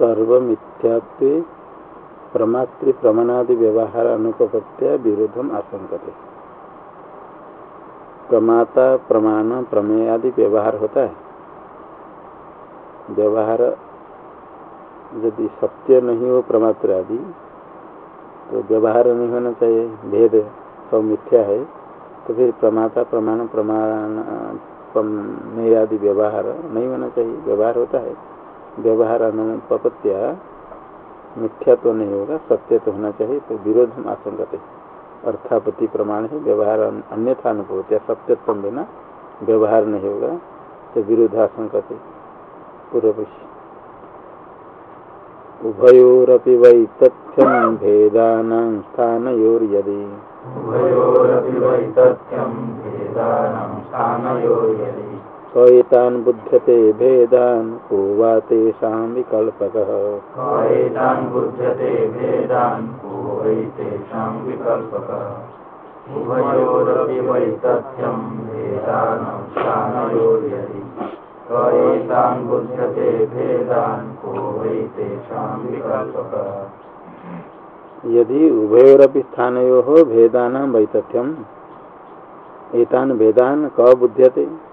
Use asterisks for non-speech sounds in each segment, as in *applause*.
सर्वमिथ्यात्व प्रमात्र प्रमाणादि व्यवहार अनुपत्या विरोधम आशंकते। प्रमाता, प्रमाण, प्रमेय आदि व्यवहार होता है। व्यवहार यदि सत्य नहीं हो प्रमात्र आदि तो व्यवहार नहीं होना चाहिए, भेद सब मिथ्या है तो फिर प्रमाता, प्रमाण प्रमाण, प्रमेय आदि व्यवहार नहीं होना चाहिए, व्यवहार होता है। व्यवहार अनुपत्या मिथ्या तो नहीं होगा सत्य तो होना चाहिए तो विरोध हम आशंकते अर्थापति प्रमाण है, व्यवहार अन्यथा अनुभवत्या सत्यत्व बिना व्यवहार नहीं होगा तो विरोध विरोधाशंकते पूर्व उभयोरपि वै तथ्यं भेदानां स्थानयोर्यदि। उभयोरपि वै तथ्यं भेदानां स्थानयोर्यदि। स्वैतान् बुध्यते भेदान् को वा तेषां विकल्पकः बुध्यते भेदान् को वै तेषां विकल्पकः। उभयोरपि वै तथ्यं भेदानां स्थानयोर्यदि बुध्यते भेदान् को वै तेषां विकल्पकः। यदि उभयोरपि स्थानयो हो भेदानां वैतथ्यम एतान भेदान क बुध्यते?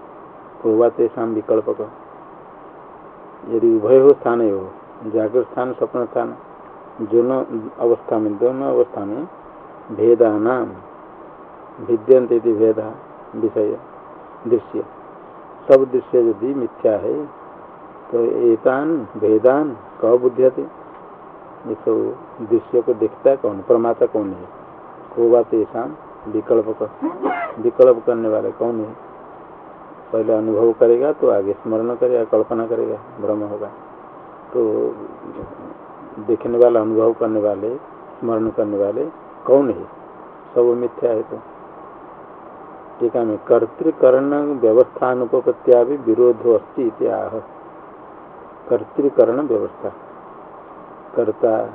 को वा विकल्प का यदि उभय हो स्थान हो जागृत स्थान स्वप्न स्थान दोनों अवस्था में, दोनों अवस्था में भेदानां भिद्यंते भेदा विषय, दृश्य। सब दृश्य यदि मिथ्या है तो एतान भेदान क बुध्यते ये सब दृश्य को देखता है कौन? प्रमाता कौन है? को बात ऐसा विकल्प कर विकल्प करने वाले कौन है? पहले अनुभव करेगा तो आगे स्मरण करेगा, कल्पना करेगा भ्रम होगा। तो देखने वाला, अनुभव करने वाले, स्मरण करने वाले कौन है? सब मिथ्या है तो। टीका में कर्तिकरण व्यवस्था अनुपत्या भी विरोधो अस्ती आह। कर्तिकरण व्यवस्था। कर्ता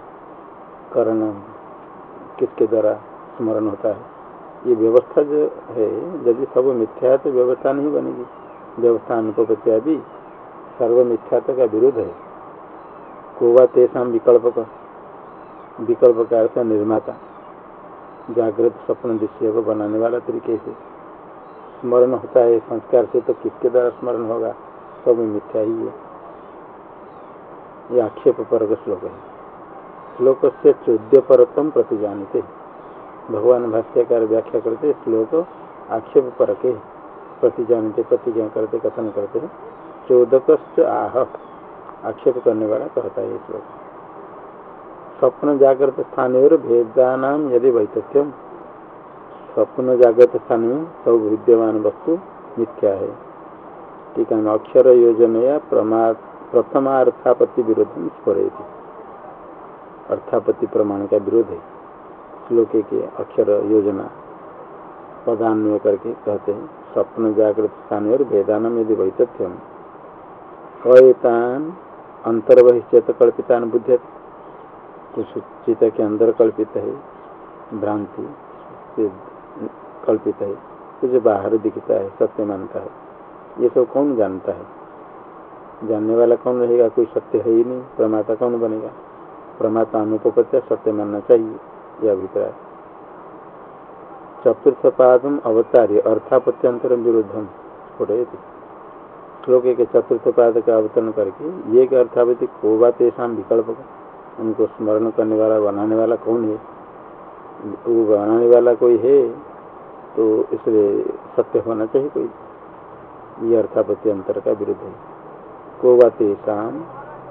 करण किसके द्वारा स्मरण होता है? ये व्यवस्था जो है यदि सब मिथ्या है तो व्यवस्था नहीं बनेगी। व्यवस्था अनुपत्या भी सर्व मिथ्यात्व का विरोध है। कोवा तेषा विकल्प का विकल्प का अर्थ निर्माता, जागृत स्वप्न दृश्य को बनाने वाला तरीके से। स्मरण होता है संस्कार से तो किसके द्वारा स्मरण होगा? सब मिथ्या ही है। ये आक्षेप पर श्लोक है। श्लोक से चौद्य परतम प्रति जानते भगवान भाष्यकार व्याख्या करते, श्लोक आक्षेप पर के प्रति जानते, प्रतिज्ञा करते, कथन करते हैं। चौदक आह। आक्षेप करने वाला कहता है श्लोक। स्वप्न जागृत स्थान और भेदानाम यदि वैतथ्यम स्वप्न जागृत स्थान में सब विद्यमान वस्तु मिथ्या है। ठीक है अक्षर योजना प्रमा प्रथमार्थापत्ति विरोध स्फुरेती अर्थापत्ति प्रमाण का विरोध है। श्लोक के अक्षर योजना पदान्वय करके कहते हैं स्वप्न जागृत स्थान और वेदानम यदि वैतथ्यम। कयतान अंतर्वहिष्यत कल्पितान बुद्ध कुछ चित्त के अंदर कल्पित है, भ्रांति कल्पित है, कुछ बाहर दिखता है, सत्य मानता है। ये सब कौन जानता है? जानने वाला कौन रहेगा? कोई सत्य है ही नहीं प्रमाता कौन बनेगा? प्रमाता अनुपत्य सत्य मानना चाहिए। अभिप्राय चतुर्थ पादम अवतार्य अर्थापत्यंतर विरुद्धम स्फुटयति। श्लोक के चतुर्थ पाद का अवतरण करके, ये के अर्थापत्ति को बात विकल्प का, उनको स्मरण करने वाला, बनाने वाला कौन है? वो बनाने वाला कोई है तो इसलिए सत्य होना चाहिए कोई। ये अर्थापत्ति अंतर का विरुद्ध है। को बात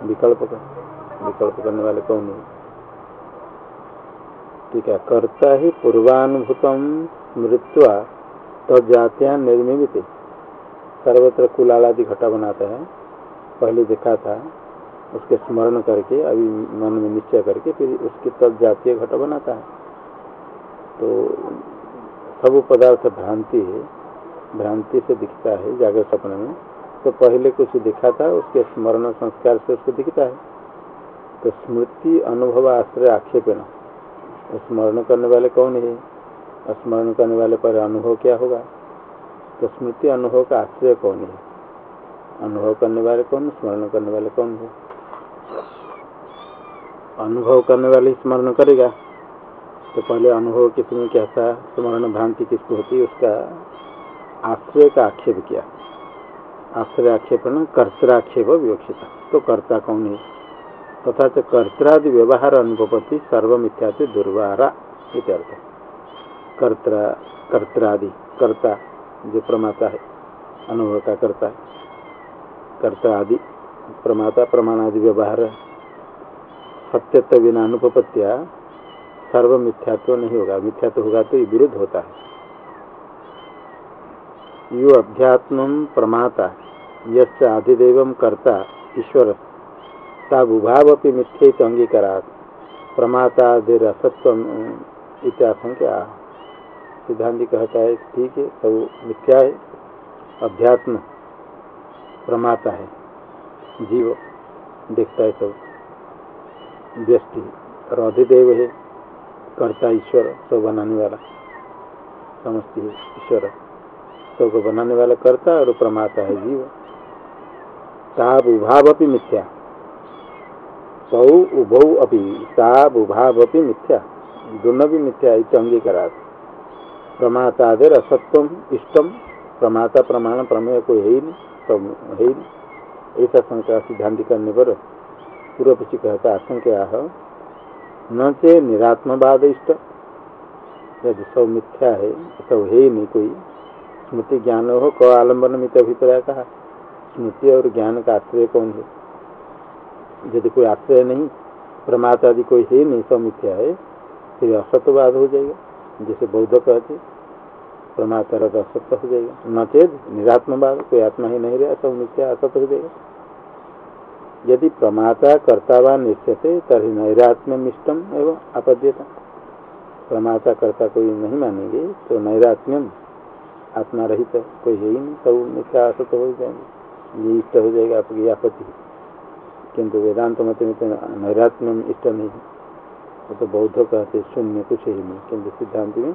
विकल्प का, विकल्प करने वाले कौन है? ठीक है, कर्ता ही पूर्वानुभूत मृत्वा तजात्या निर्मित सर्वत्र कुलालादि घटा बनाता है। पहले देखा था, उसके स्मरण करके, अभी मन में निश्चय करके, फिर उसकी तजातीय घट बनाता है। तो सब पदार्थ भ्रांति है, भ्रांति से दिखता है जागर सपने में। तो पहले कुछ दिखा था, उसके स्मरण संस्कार से उसको दिखता है। तो स्मृति अनुभव आश्रय आक्षेपण। स्मरण करने वाले कौन है? स्मरण करने वाले पर अनुभव क्या होगा? तो स्मृति अनुभव का आश्रय कौन है? अनुभव करने वाले कौन? स्मरण करने वाले कौन है? अनुभव करने वाले स्मरण करेगा। तो पहले अनुभव किसने क्या था स्मरण भ्रांति किसको होती है, उसका आश्रय का आक्षेप किया। आश्रय आक्षेपण कर्तराक्षेप विवक्षिता। तो कर्ता कौन है? तथा च कर्त्रादि व्यवहार अनुपति सर्वमिथ्या से दुर्वारा इत्यर्थ कर्ता कर्त्रादि, कर्ता, जो प्रमाता है अनुभव का कर्ता कर्ता आदि प्रमाता, प्रमाणादि व्यवहार, सत्यत्व बिना अनुपत्या सर्व मिथ्यात्व नहीं होगा। मिथ्यात्व होगा तो ये विरुद्ध होता है। यो अध्यात्म प्रमाता यस्य आदिदेव कर्ता, ईश्वर। ताबुभावी मिथ्य अंगीकारा प्रमातादिसत्व इत्याशंका सिद्धांत कहता है, ठीक है सब मिथ्या है, अध्यात्म प्रमाता है, जीव देखता है सब व्यक्ति और अधिदेव है, कर्ता ईश्वर सब बनाने वाला। समझती है, ईश्वर सबको बनाने वाला कर्ता और प्रमाता है, जीव। ताब उभाव अपनी मिथ्या। सौ उभौ अभी अपनी मिथ्या। दोनों भी मिथ्या इत अंगीकारा प्रमातादेर असत्व इष्टम, प्रमाता प्रमाण प्रमेय कोई है ऐसा शंका सिद्धांत करने पर पूर्व पक्षी कहता, आशंका न चे निरात्मवाद इष्ट यदि सब मिथ्या है सब है ही नहीं कोई। स्मृति ज्ञान हो क आलंबन मित अभिप्राय कहा स्मृति और ज्ञान का आश्रय कौन है? यदि कोई आश्रय नहीं प्रमाता आदि कोई है नहीं, सब मिथ्या है फिर असत्यवाद हो जाएगा, जैसे बौद्ध कहते प्रमाता रथ असत्य हो जाएगा। न चेत निरात्मवाद, कोई आत्मा ही नहीं रहा, सब मिथ्या, असत्य हो जाएगा। यदि प्रमाता कर्ता निश्चते तरी नैरात्म्यम इष्टम एवं आपद्यता प्रमाता कर्ता कोई नहीं मानेंगे तो नैरात्म्यम, आत्मा रहित तो कोई है ही नहीं, सब मिथ्या, असत्य हो जाएँगे। ये इष्ट हो जाएगा आपकी आपत्ति। किंतु वेदांत मत में तो नैरात्म इष्ट नहीं वो तो बौद्ध कहते शून्य कुछ ही नहीं, किंतु सिद्धांत में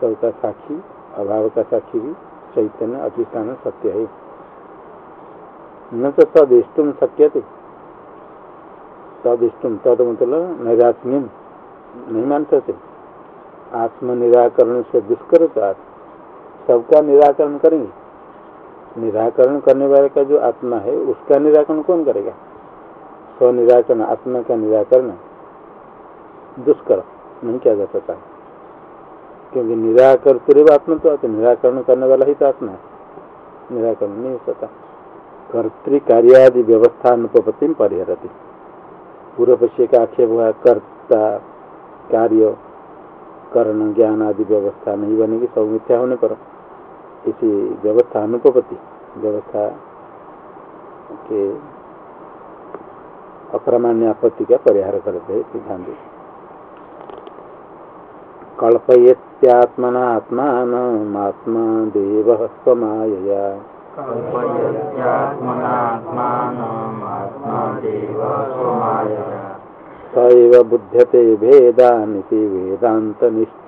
सबका साक्षी, अभाव का साक्षी भी चैतन्य, अधिष्ठान, सत्य है। न तो तद तदिष्टुम शक्य थे तदिष्टुम तद मतलब नैरात्म्यम, नहीं मानते। थे आत्मनिराकरण से दुष्कर सबका निराकरण करेंगे। निराकरण करने वाले का जो आत्मा है, उसका निराकरण कौन करेगा? स्व निराकरण आत्मा का निराकरण दुष्कर, नहीं किया जा सकता। क्योंकि निराकर पूर्व आत्मा तो आते, निराकरण करने वाला ही तो आत्मा है। निराकरण नहीं हो सकता। कर्तिकार्यादि व्यवस्था अनुपति में परिहरती। पूर्व पक्ष का आक्षेप हुआ, कर्ता कार्य, कर्ण, ज्ञान आदि व्यवस्था नहीं बनेगी, सब मिथ्या होने पर। इसी व्यवस्था अनुपति व्यवस्था के अप्रमाण्य आपत्ति का परिहार करते हैं सिद्धांत। कल्पयत्यात्मना आत्मात्मा देव स्वमायया स एव बुध्यते भेदानिति वेदान्तनिश्चयः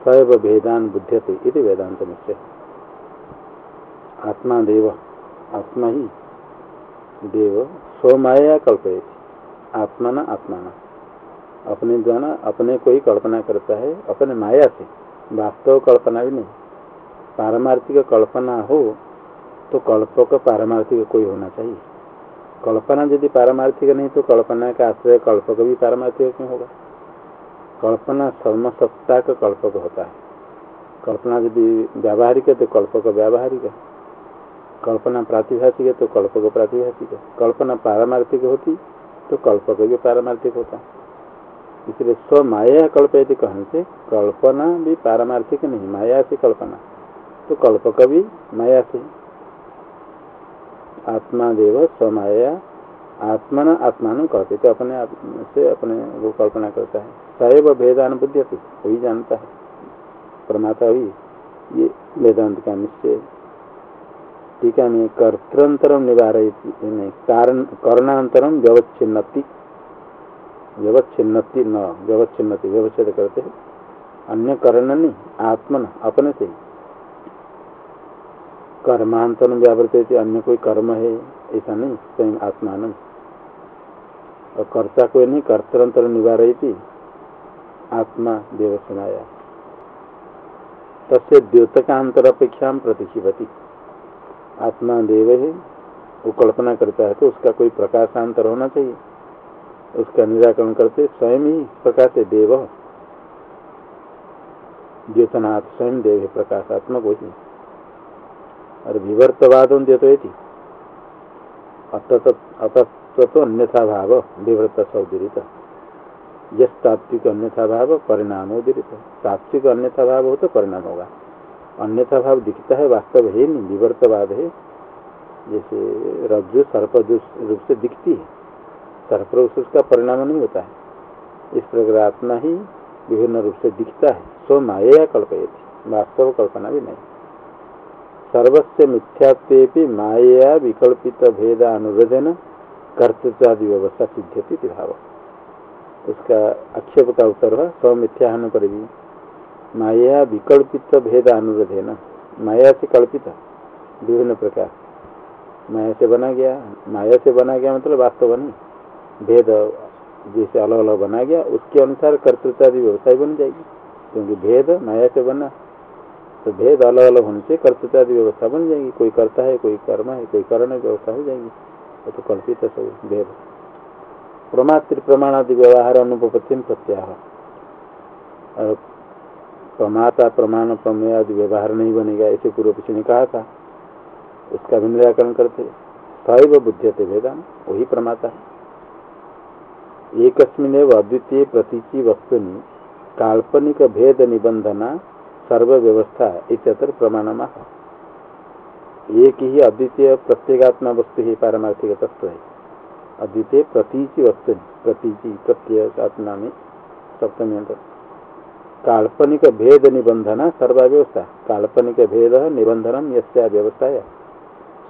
सैव भेदान बुध्यते इति वेदांत निश्चय आत्मा देव, आत्मा ही देव स्वमाया कल्पयति। आत्मना आत्माना। अपने द्वारा अपने को ही कल्पना करता है, अपने माया से। वास्तव कल्पना भी नहीं। पारमार्थिक कल्पना हो तो कल्पक पारमार्थिक कोई होना चाहिए। कल्पना यदि पारमार्थिक नहीं तो कल्पना का आश्रय कल्पक भी पारमार्थिक क्यों होगा? कल्पना सर्वसत्ता का कल्पक होता है। कल्पना यदि व्यावहारिक है तो कल्पक व्यावहारिक है। कल्पना प्रातिभाषिक है तो कल्पक प्रातिभाषिक है। कल्पना पारमार्थिक होती तो कल्पक भी पारमार्थिक होता इसलिए स्व माया कल्प यदि कहने से कल्पना भी पारमार्थिक नहीं, माया से कल्पना। तो कल्पक भी माया से। आत्मा देव स्वमाया आत्मा आत्मान कहते तो अपने आप से अपने वो कल्पना करता है। सैव भेदान बुद्धि वही जानता है। परमाता ही ये वेदांत का निश्चय टीका में कर्तरंतरम निवार कारण करणांतरम व्यवच्छिन्नति। व्यवच्छिन्नति न, व्यवच्छिन्नति, व्यवच्छेद करते हैं। अन्य करण नहीं आत्मन, अपने से। कर्मांतर व्यावृत अन्य कोई कर्म है, ऐसा नहीं, स्वयं आत्मान और कर्ता कोई नहीं कर्तरंतर निवार आत्मा देव सुनाया तस्य द्योतकांतर अपेक्षा प्रतिशीवती आत्मा देव है वो कल्पना करता है तो उसका कोई प्रकाशांतर होना चाहिए। उसका निराकरण करते स्वयं ही प्रकाश है देव। द्योतनाथ स्वयं देव है प्रकाशात्मक वही और विवर्तवाद द्योत अतत्व तो अन्यथा भाव विवृत सौदीरित यस तात्विक अन्यथा भाव, परिणाम उदीरित तात्विक अन्यथा भाव हो तो परिणाम होगा। अन्यथा भाव दिखता है, वास्तव है नहीं, विवर्तवाद है। जैसे रज्जु, सर्प रूप से दिखती है, सर्प रूप से उसका परिणाम नहीं होता है। इस प्रकार आत्मा ही विभिन्न रूप से दिखता है सो माया कल्पयती। वास्तव कल्पना भी नहीं। सर्वस्व मिथ्यात्वे माया विकल्पित भेद अनुरोधन कर्तृत्वादि व्यवस्था सिद्ध्यति भाव। उसका आक्षेप का उत्तर है स्व मिथ्याहन पर भी। माया विकल्पित भेद अनुरोध है न? माया से कल्पित, विभिन्न प्रकार। माया से बना गया, माया से बना गया मतलब वास्तव नहीं। भेद जैसे अलग अलग बना गया, उसके अनुसार कर्तृत्वादि व्यवसाय बन जाएगी। क्योंकि भेद माया से बना तो भेद अलग अलग होने से कर्तृत्वादि व्यवस्था बन जाएगी। कोई करता है, कोई कर्म है, कोई करण व्यवस्था हो जाएगी। तो कल्पित है सब, भेद। प्रमात्र प्रमाणादि व्यवहार अनुपत्ति प्रत्याह प्रमाता प्रमाण प्रमेय आदि व्यवहार नहीं बनेगा ऐसे पूर्व पीछे ने कहा था। उसका भी निराकरण करते। सैव बुद्धियते वेदान वही प्रमाता है। एक अद्वितीय प्रतीचि वस्तुनि काल्पनिक भेद निबंधना सर्व व्यवस्था इतर प्रमाण एक ही अद्वितीय प्रत्येगात्मा वस्तु ही पारमार्थिक तत्व है अद्वितीय प्रतीचि वस्तु प्रतीचि प्रत्येगात्मा में सप्तमी अंतर काल्पनिक भेद निबंधना सर्वा व्यवस्था काल्पनिक भेद निबंधनम यस्या व्यवस्था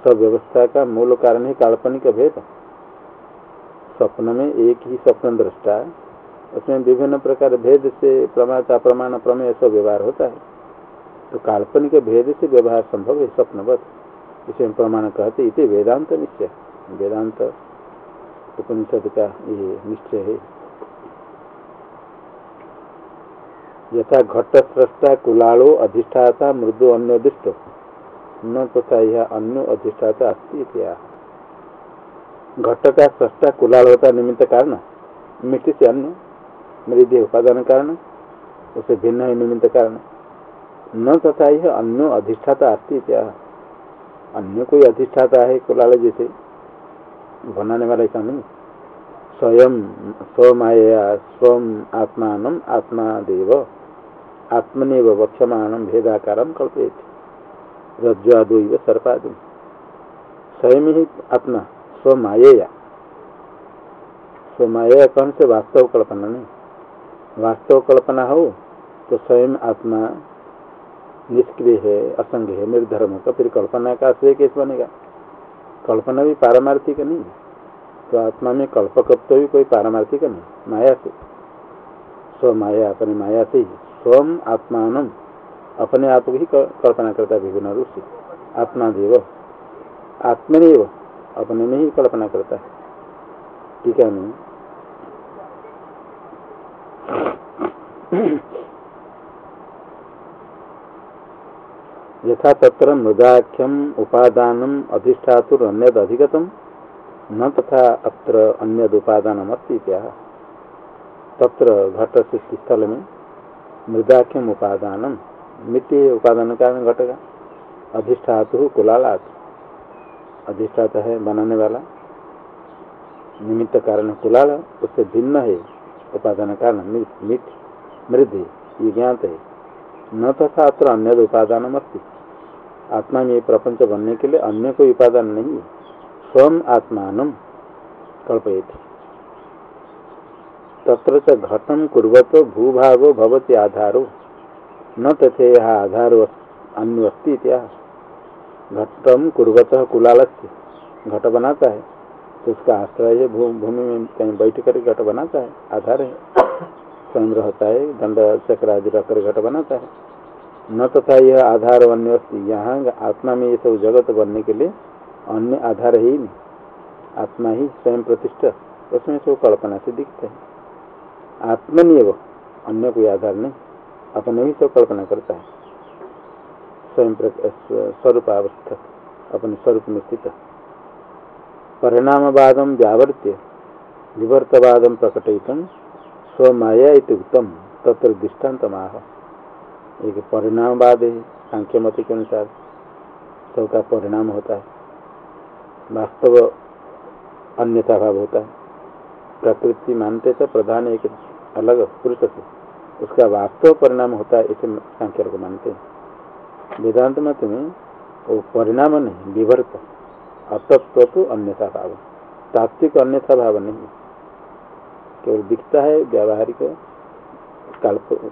सब व्यवस्था का मूल कारण है काल्पनिक भेद। स्वप्न में एक ही स्वप्न दृष्टा उसमें विभिन्न प्रकार भेद से प्रमाता प्रमाण प्रमेय सब व्यवहार होता है। तो काल्पनिक भेद से व्यवहार संभव है स्वप्नवत। इसमें प्रमाण कहते इसे वेदांत निश्चय। वेदांत उपनिषद का ये निश्चय है। यथा घट स्रष्टा कुलालो अधिष्ठाता मृदु अन्योदिष्ट। न तथा यह अन्य अधिष्ठाता क्या घट का सृष्टा कुलाल होता निमित्त कारण मिट्टी से अन्य, मृदि उपादान कारण, उसे भिन्न है निमित्त कारण। न तथा यह अन्य अधिष्ठाता क्या अन्य कोई अधिष्ठाता है कुलाल जैसे, बनाने वाला ऐसा नहीं। स्वयं स्वमाया स्व आत्मा देव आत्मनिव वक्षमाण भेदाकार कल्पित रज्जुआदो सर्पादि। स्वयं ही आत्मा स्वमाया स्वमाया कौन से वास्तव कल्पना नहीं? वास्तव कल्पना हो तो स्वयं आत्मा निष्क्रिय है, असंग है, निर्धर्म का फिर कल्पना का आश्रय कैसे बनेगा? कल्पना भी पारमार्थिक नहीं तो आत्मा में कल्पकत्व भी कोई पारमार्थिक नहीं, माया से। स्व माया, अपनी माया से ही। स्वम आत्मान अपने आप ही कल्पना करता है विभिन्न रूप से। आत्मा देव, आत्मनिव, अपने में ही कल्पना करता है। ठीक है नहीं यथा तत्र मृदाख्यम उपादान अधिष्ठातुर अन्यद अधिगतम न तथा अत्र अन्यद उपादान तत्र घट सृष्टि स्थल में मृदाख्यम उपादान मिट्टी उपादान कारण घट का अधिष्ठातु कुलालात। अधिष्ठात है बनाने वाला निमित्त कारण कुलाल, उससे भिन्न है उपादान कारण मिट मृद, ये ज्ञात है। न तथा अत्र अन्य उपादान आत्मा में प्रपंच बनने के लिए अन्य कोई उपादान नहीं है। स्वम आत्मान कल्पयति। तत्र च घटम भूभागो भवति आधारो। न तथे यह आधार अन्य घटम कुर्वत कुलालस्य घट बनाता है। तो उसका आश्रय है भूमि में कहीं बैठ कर घट बनाता है, आधार है। स्वयं रहता है, दंड चक्र आदि रखकर घट बनाता है। न तथा यह आधार अन्य यहाँ आत्मा में ये सब जगत बनने के लिए अन्य आधार ही नहीं। आत्मा ही स्वयं प्रतिष्ठा, उसमें सब कल्पना से दिखते हैं। आत्मनिय अन्य कोई आधार नहीं, अपने ही सब कल्पना करता है। स्वयं स्वरूप अवस्था अपने स्वरूप में स्थित परिणामवादम व्यावर्त्य विवर्तवादम प्रकटित स्वमाया उत्तम तत्र दृष्टांत माह एक परिणामवाद है सांख्य मत के अनुसार सबका परिणाम होता है। वास्तव अन्यथा भाव होता है। प्रकृति मानते तो प्रधान एक अलग पुरुष से। उसका वास्तव परिणाम होता है, इसे सांख्य को मानते हैं। वेदांत मत में वो परिणाम नहीं, विवर्त। अतत्व तो अन्यथा भाव। तात्विक अन्यथा भाव नहीं केवल दिखता है, व्यावहारिक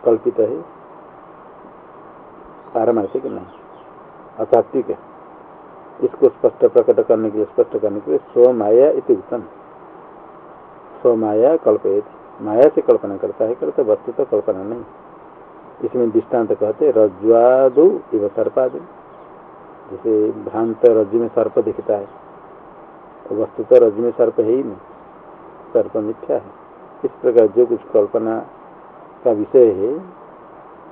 कल्पित है। पारमार्थिक नहीं। अतात्विक इसको स्पष्ट प्रकट करने के लिए, स्पष्ट करने के लिए स्व माया इति उत्तम स्व माया कल्पयत। माया से कल्पना करता है, करते वस्तु तो कल्पना नहीं। इसमें दृष्टांत कहते रज्वादु इव सर्पादि। जैसे भ्रांत रज्जु में सर्प दिखता है वस्तु तो रज्जु में सर्प है ही नहीं। सर्प मिथ्या है। इस प्रकार जो कुछ कल्पना का विषय है,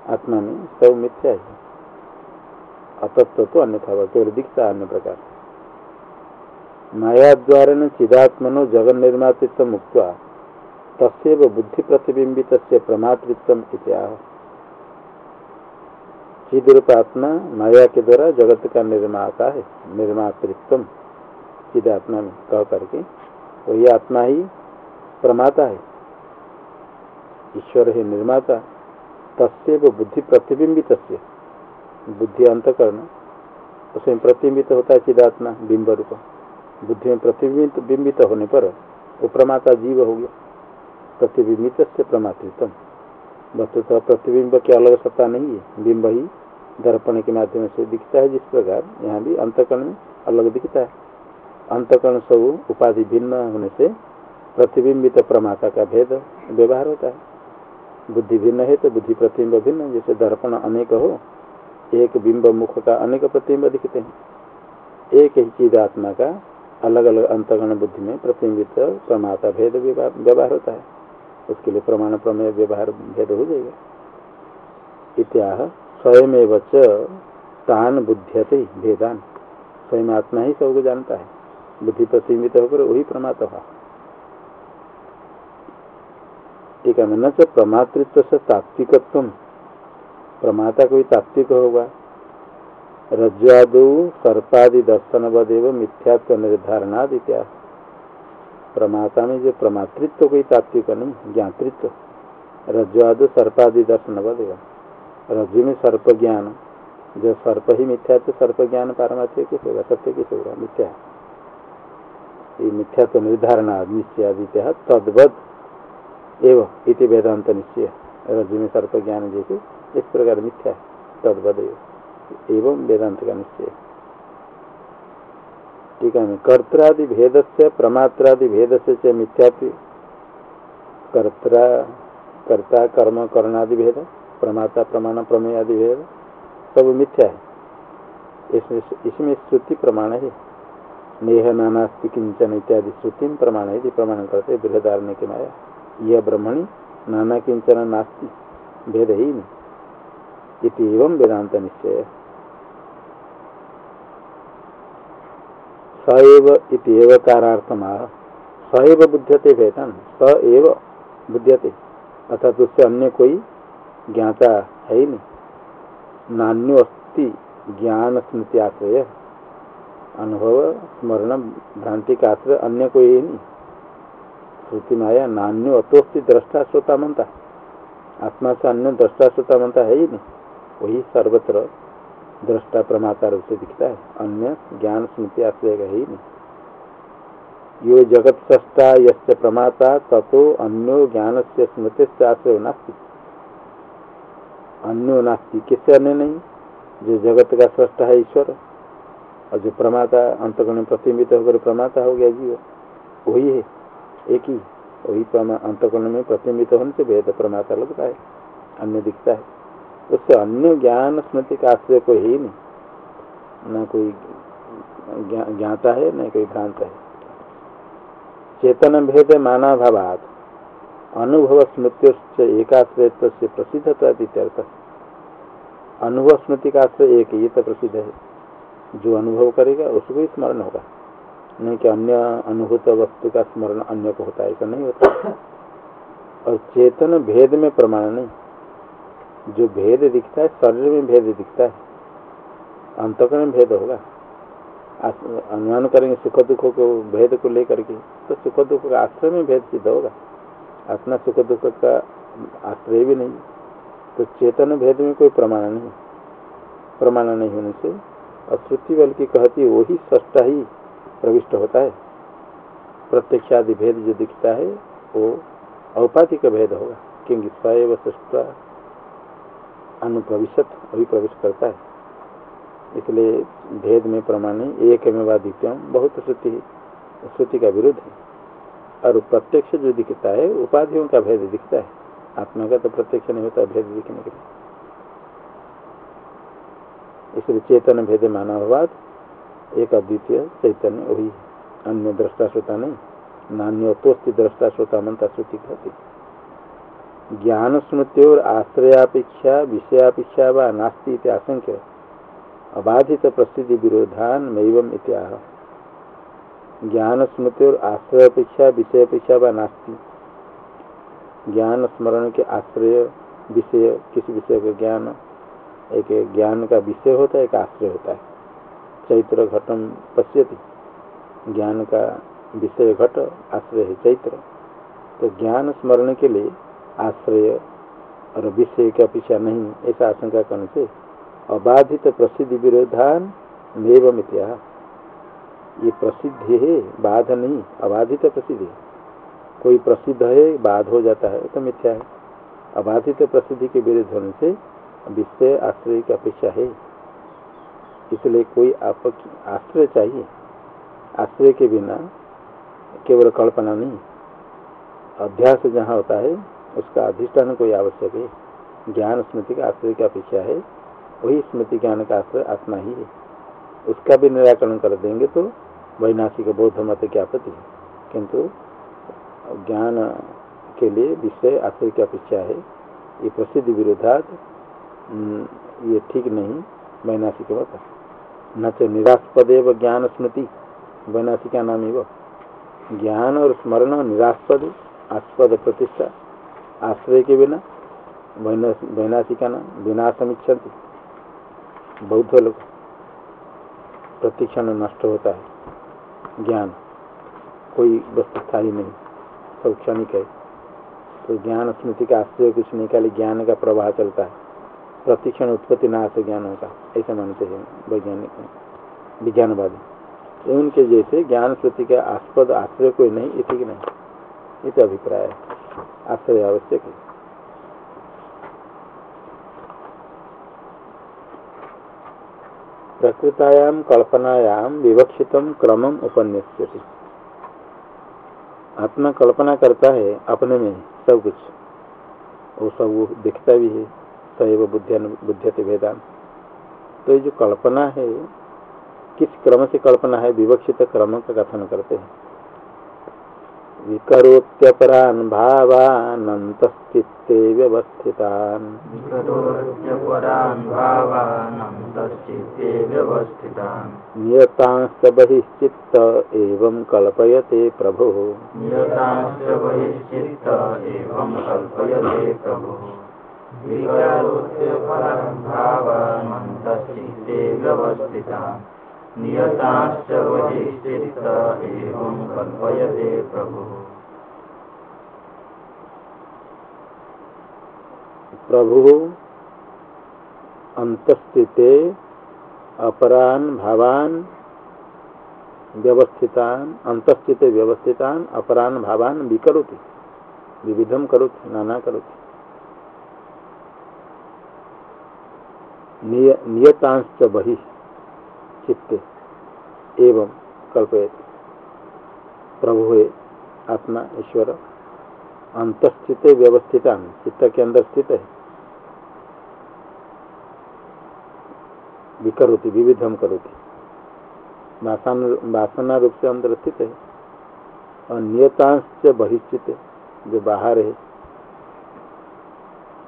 आत्मा में, सब मिथ्या है। अतत्व तो अन्यथा केवल दिखता अन्य प्रकार। माया द्वारा चिदात्मनो जगन निर्मातृत्व मुक्त तस्व बुद्धि प्रतिबिंबित प्रमातृत्व इत्याह चिद रूप आत्मा माया के द्वारा जगत का निर्माता है निर्मातृत्व चिदात्मा में कह करके, वही आत्मा ही प्रमाता है। ईश्वर है निर्माता तस्व बुद्धि प्रतिबिंबित बुद्धि अंतकरण, उसमें प्रतिबिंबित होता है चिदात्मा, बिंब रूप। बुद्धि में प्रतिबिंबित, बिंबित होने पर वो प्रमाता जीव हो गया। प्रतिबिंबित से प्रमातृत्व वस्तुतः प्रतिबिंब की अलग सत्ता नहीं है। बिंब ही दर्पण के माध्यम से दिखता है जिस प्रकार यहाँ भी अंतकरण में अलग दिखता है। अंतकरण सब उपाधि भिन्न होने से प्रतिबिंबित प्रमाता का भेद व्यवहार होता है। बुद्धि भिन्न है तो बुद्धि प्रतिबिंब भिन्न। जैसे दर्पण अनेक हो एक बिंब मुख का अनेक प्रतिबिंब दिखते हैं। एक ही चीज़ आत्मा का अलग अलग अंतगण बुद्धि में प्रतिबिंबित प्रमाता भेद व्यवहार होता है। उसके लिए प्रमाण प्रमेय व्यवहार भेद हो जाएगा। इत्याह स्वयं तान बुद्धियते भेदान। स्वयं आत्मा ही सबको जानता है। बुद्धि प्रतिबिंबित होकर वही प्रमाता हुआ। ठीक है, न प्रमातृत्व से तात्विकत्व प्रमाता कोई तात्विक होगा। रज्जुआदु सर्पादि दर्शन बदेव मिथ्यात्व निर्धारणाद प्रमाता में जो प्रमातृत्व कोई तात्विक नहीं ज्ञातृत्व। रज्जुआदु सर्पादि दर्शन बदेव रज्जु में सर्प ज्ञान जो सर्प ही मिथ्या तो सर्प ज्ञान पारमात्य किस होगा? सत्य किस होगा? मिथ्या। ये मिथ्यात्व निर्धारण निश्चय तद्वद एवं इति वेदांत निश्चय। रज्जु में सर्प ज्ञान जैसे इस प्रकार मिथ्या तदवद एवं वेदांत का निश्चय ठीक है कर्त्रादि भेद से प्रमात्रादि भेद से मिथ्या कर्ता कर्ता, कर्म, करणादि भेद, प्रमाता, प्रमाण प्रमेय आदि भेद, सब मिथ्या है। इसमें इसमें श्रुति प्रमाण है। नेह, नानास्ति, किंचन इत्यादि श्रुति प्रमाण है। प्रमाण करते, बृहदारण्य के माया, यह ब्रह्मणी, नाना, किंचन, नास्ति, भेद ही नहीं। एवं वेदांत निश्चय। सएव इतव कारार्थम। सएव बुध्यते वेदन स एव अर्थात उससे अन्य कोई ज्ञाता है ही नहीं। नान्यो ज्ञान स्मृति आश्रय। अनुभव, स्मरण भ्रांति का आश्रय, अन्य कोई ही नहीं। श्रुति माया नान्यो अतोस्ति दृष्टा श्रोता मनता आत्मा से अन्य दृष्टा श्रोता मनता है ही नहीं। वही सर्वत्र दृष्टा प्रमाता रूप से दिखता है। अन्य ज्ञान स्मृति आश्रय का ही नहीं। यो जगत सस्ता यस्य प्रमाता ततो अन्यो ज्ञान से स्मृति से आश्रय नास्ती। अन्यो नास्ती, किससे अन्य नहीं? जो जगत का सृष्टा है ईश्वर, और जो प्रमाता, अंतगुण प्रतिबिंबित होकर प्रमाता हो गया जीव, वही है, एक ही। वही अंतगुण में प्रतिबिंबित होने से वेद प्रमाता लगता है, अन्य दिखता है। उससे अन्य ज्ञान स्मृति का आश्रय कोई है ही नहीं। न कोई ज्ञाता है, न कोई भ्रांत है। चेतन भेद माना भावात अनुभव स्मृति एकाश्रय से प्रसिद्धता इत्यर्थ। अनुभव स्मृति का आश्रय एक ये तो प्रसिद्ध है। जो अनुभव करेगा, उसको ही स्मरण होगा। नहीं कि अन्य अनुभूत वस्तु का स्मरण अन्य को होता है, ऐसा नहीं होता। और चेतन भेद में प्रमाण नहीं। जो भेद दिखता है, शरीर में भेद दिखता है, अंतकरण में भेद होगा। अनुमान करेंगे, सुख दुख को, भेद को लेकर के तो सुख दुख का आश्रय में भेद सिद्ध होगा। अपना सुख दुख का आश्रय भी नहीं तो चेतन भेद में कोई प्रमाण नहीं। प्रमाण नहीं होने से, और श्रुति बल की कहती है, वही सष्टा ही प्रविष्ट होता है। प्रत्यक्षादि भेद जो दिखता है, वो औपाधिक भेद होगा। क्योंकि स्वयं सृष्टा अनुप्रविशत अभी प्रवेश करता है। इसलिए भेद में प्रमाण नहीं एक में द्वितीय बहुत श्रुति श्रुति का विरुद्ध है। और प्रत्यक्ष जो दिखता है, उपाधियों का भेद दिखता है। आत्मा का तो प्रत्यक्ष नहीं होता, भेद दिखने के लिए। इसलिए चेतन भेद मानववाद, एक अद्वितीय चैतन्य, वही अन्य दृष्टा श्रोता नहीं। नान्य दृष्टा श्रोता मनता श्रुति कहती ज्ञान स्मृति और आश्रयापेक्षा, विषयापेक्षा व नास्ती आशंक्य अबाधित प्रसिद्धि विरोधान मैवम इत्याह ज्ञान स्मृति और आश्रय अपेक्षा विषय अपेक्षा व नास्ती। ज्ञान स्मरण के आश्रय, विषय, किसी विषय का ज्ञान, एक ज्ञान का विषय होता है, एक आश्रय होता है। चैत्र घटम पश्यति। ज्ञान का विषय घट, आश्रय है चैत्र। तो ज्ञान स्मरण के लिए आश्रय और विषय का अपेक्षा नहीं, ऐसा आशंका करने से अबाधित प्रसिद्धि विरोधान नेव मिथ्या ये प्रसिद्ध है, बाध नहीं, अबाधित प्रसिद्ध है। कोई प्रसिद्ध है, बाध हो जाता है तो मिथ्या है। अबाधित प्रसिद्धि के विरुद्ध होने से विषय आश्रय की अपेक्षा है। इसलिए कोई आप आश्रय चाहिए। आश्रय के बिना केवल कल्पना नहीं अध्यास जहाँ होता है उसका अधिष्ठान कोई आवश्यक है। ज्ञान स्मृति का आश्रय की अपेक्षा है। वही स्मृति ज्ञान का आश्रय आत्मा ही है। उसका भी निराकरण कर देंगे तो वैनाशिक बौद्ध मत की आपत्ति किंतु ज्ञान के लिए विषय आश्रय की अपेक्षा है। ये प्रसिद्ध विरोधात ये ठीक नहीं, वैनाशिक मत न तो निराशपद एवं ज्ञान स्मृति, वैनाशिका नाम ही ज्ञान और स्मरण निराशपद आस्पद प्रतिष्ठा। आश्रय के बिना वैनाशिका नाम विनाशम इच्छन्ति बौद्ध लोग प्रतिक्षण नष्ट होता है। ज्ञान, कोई वस्तु स्थायी नहीं, सब क्षणिक है। तो ज्ञान स्मृति का आश्रय कुछ नहीं, खाली ज्ञान का प्रवाह चलता है। प्रतिक्षण उत्पत्ति नाश ज्ञान होता ऐसा मानते हैं वैज्ञानिक विज्ञानवादी। उनके जैसे ज्ञान स्मृति का आस्पद आश्रय कोई नहीं ठीक नहीं। ये तो अभिप्राय है। आश्रय आवश्यक है। प्रकृतायाम कल्पनायाम विवक्षित क्रम उपन्यस्यति। आत्मा कल्पना करता है अपने में सब कुछ। वो सब वो दिखता भी है सैव बुद्धियन, बुद्धियते वेदांत तो ये जो कल्पना है, किस क्रम से कल्पना है, विवक्षित क्रम का कथन करते हैं। विकरोत्यपरान् भावानन्तश्चित्ते व्यवस्थितान्। नियतांश्च बहिश्चित्त एवं कल्पयते प्रभुः। नियतांश्च प्रभुः। अंतस्थिते अपरान भावान व्यवस्थितान अंतस्थित व्यवस्थितान अपरान भावान विकरोति विविधम करोति नाना करोति। निय, नियतांश बहि चित्ते एवं कल्पयति। प्रभु आत्मा, ईश्वर, अंतस्थित व्यवस्थिता चित्त के अंदर स्थित है। विकरोति विविधम करोति। वासना रूप से अंदर स्थित है। और नियतांश बहिश्चित जो बाहर है,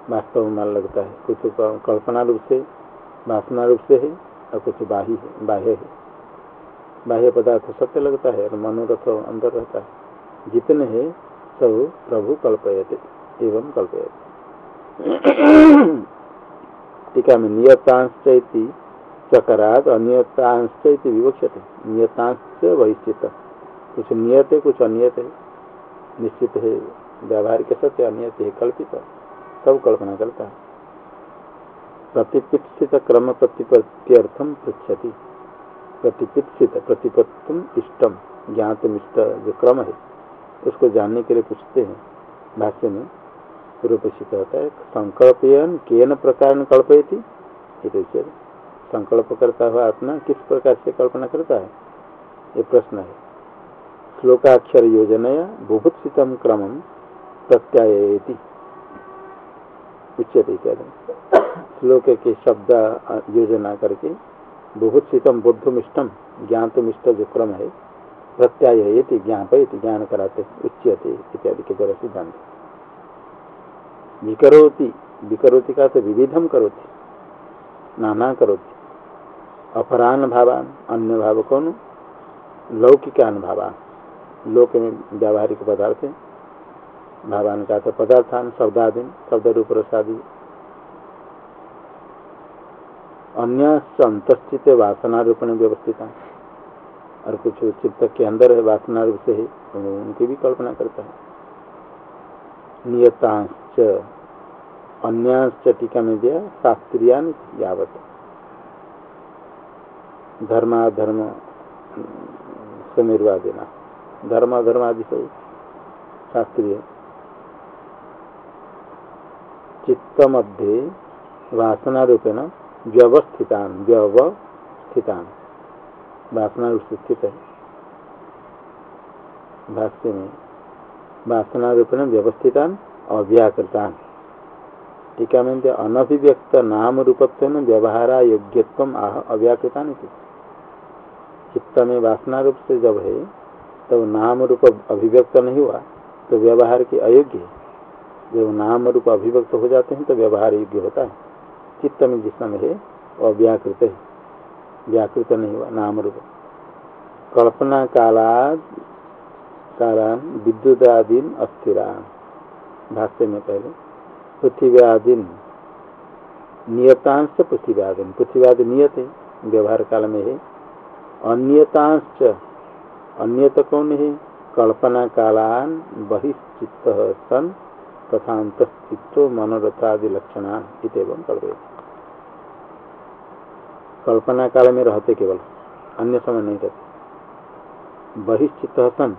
वास्तव में मान लगता है। कुछ कल्पना रूप से, वासना रूप से है। और कुछ बाह्य है बाह्य है। बाह्य पदार्थ सत्य लगता है और मनोरथ अंदर रहता है। जितने हैं, सब प्रभु कल्पयते, एवं कल्पयते। टीका में नियतांश चकरात अनियतांश विवक्षते। नियतांश वैश्चित। कुछ नियत है, कुछ अनियत है। निश्चित है व्यावहारिक सत्य, अनियत है, कल्पित। सब कल्पना करता है। प्रतिपित क्रम प्रतिपत्त्यर्थम पृछति प्रतिपित प्रतिपत्तम इष्टम ज्ञातम इष्ट जो क्रम है, उसको जानने के लिए पूछते हैं। भाष्य में पूर्वपक्षी कहता है, संकल्पयन केन प्रकार कल्पयती? संकल्प करता हुआ आत्मा किस प्रकार से कल्पना करता है? ये प्रश्न है। श्लोकाक्षर योजनया बुभुत्सितम क्रम प्रत्यायति उच्चते श्लोक के शब्द योजना करके बुभुत्सितम बुद्धमिष्टम ज्ञातमिष्ट जो क्रम है प्रत्याय ज्ञापयति ज्ञान कराते उच्यते इत्यादि के द्वारा सिद्धांत। विकरोति विकरोति का तो विविधम करोति, नाना करोति। अपरान भावान, अन्य भाव कौन? लौकिकान भावान। लोक में व्यावहारिक पदार्थ भावान का तो पदार्थान, शब्दादीन शब्द रूप अन्य अंतस्थित वासना रूपेण व्यवस्थित और कुछ चित्त के अंदर है, वासना रूप से तो उनकी भी कल्पना करता है। नियतांश अन्यांश टीका में दिया, शास्त्रीयान यावत। धर्माधर्म, समीर्वादिना। धर्म धर्म आदि सब शास्त्रीय। चित्त मध्य वासना रूपेण व्यवस्थितान व्यवस्थितान। वासना रूप से स्थित है भाष्य में, वासना रूपेण व्यवस्थितान अव्याकृतान टीका में अनभिव्यक्त नाम रूपत्व व्यवहार योग्यत्व आह अव्याकृता चित्त में वासना रूप से जब है तब तो नाम रूप अभिव्यक्त नहीं हुआ तो व्यवहार की अयोग्य जब नाम रूप अभिव्यक्त हो जाते हैं तो व्यवहार योग्य होता है। चित्त में जिस समय है, वह व्याकृत है। व्याकृत नहीं हुआ, नाम रूप। कल्पना काला कालान विद्युत आदीन अस्थिरान। भाष्य में पहले पृथ्वी आदीन नियतांश पृथ्वी आदि पृथ्वी आदि नियत है, व्यवहार काल में है। अन्यतांश, अन्यत कौन है? कल्पना कालान बहिश्चित सन तथा अंतस्थित मनोरथादि लक्षणान इतम कल्पे कल्पना काल में रहते केवल, अन्य समय नहीं रहते। बहिश्चित सन,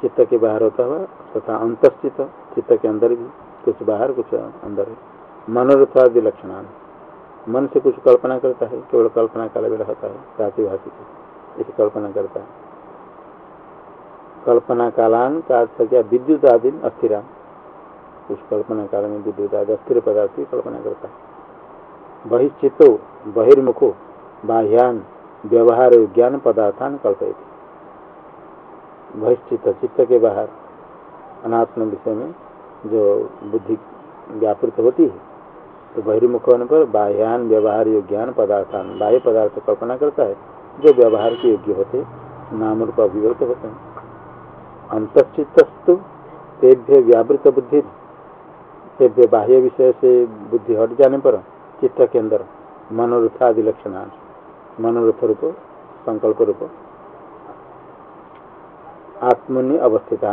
चित्त के बाहर होता हुआ, तथा अंतस्थित चित्त के अंदर भी, कुछ बाहर, कुछ अंदर है। मनोरथादि लक्षणान। मन से कुछ कल्पना करता है, केवल कल्पना काल में रहता है प्रातिभाषिक इसे कल्पना करता है। कल्पना कालान का क्या? विद्युत आदि अस्थिरा कुछ कल्पना काल में विद्युत आदि अस्थिर पदार्थ की कल्पना करता है। बहिश्चितो, बहिर्मुखो, बाह्यान व्यवहार ज्ञान पदार्थान कल्पित बहिश्चित चित्त के बाहर, अनात्म विषय में जो बुद्धि व्यापृत होती है तो बहिर्मुख होने पर बाह्यान व्यवहार ज्ञान पदार्थान बाह्य पदार्थ कल्पना करता है, जो व्यवहार के योग्य होते, नाम रूप अभिव्यक्त होते हैं। अंतचितस्तु तेभ्य व्यावृत बुद्धि, तेभ्य बाह्य विषय से बुद्धि हट जाने पर चित्त के अंदर मनोरथ आदि लक्षण मनोरथ रूप, संकल्प रूप, आत्मनि अवस्थिता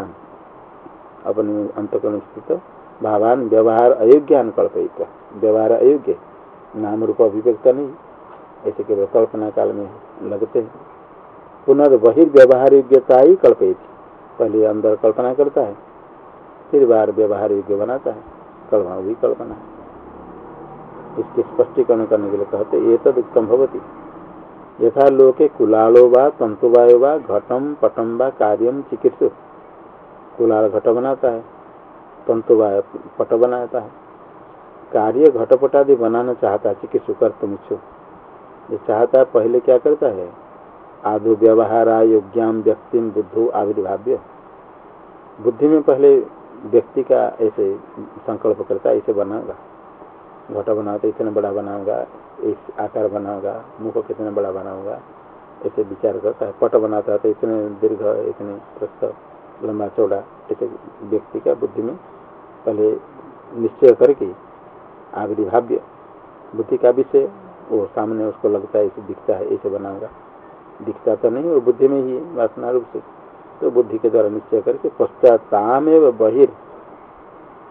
अपने अंतकरण स्थित भावान, व्यवहार अयोग्यान कल्पित व्यवहार अयोग्य नाम रूप अभिव्यक्त नहीं, ऐसे केवल कल्पना काल में लगते हैं। पुनर्बहिर्व्यवहार योग्यता ही कल्पयती पहले अंदर कल्पना करता है, फिर बाहर व्यवहार योग्य बनाता है, कल्पना भी कल्पना है। इसके स्पष्टीकरण करने के लिए कहते ये तद उत्तम भवती। यथा लोके कुलालो व तंतुवायो व घटम पटम व कार्यम चिकित्सु। कुलाल घट बनाता है तंतुवाय पट बनाता है। कार्य घटपट आदि बनाना चाहता है, चिकित्सु कर तुम इच्छु। ये चाहता है पहले क्या करता है? आदो व्यवहार योग्याम व्यक्ति बुद्धो आविर्भाव्य। बुद्धि में पहले व्यक्ति का ऐसे संकल्प करता है, ऐसे बनाऊँगा घट बनाओ तो इतना बड़ा बनाऊँगा, इस आकार बनाऊँगा मुख कितना बड़ा बनाऊँगा, ऐसे विचार करता है। पट बनाता है तो इतने दीर्घ, इतने प्रस्त, लंबा चौड़ा, ऐसे व्यक्ति का बुद्धि में पहले निश्चय करके आविर्भाव्य बुद्धि का विषय, वो सामने उसको लगता है ऐसे दिखता है ऐसे बनाऊँगा। दिखता तो नहीं, वो बुद्धि में ही वासना रूप से। तो बुद्धि के द्वारा निश्चय करके पश्चाताम एवं बहिर्,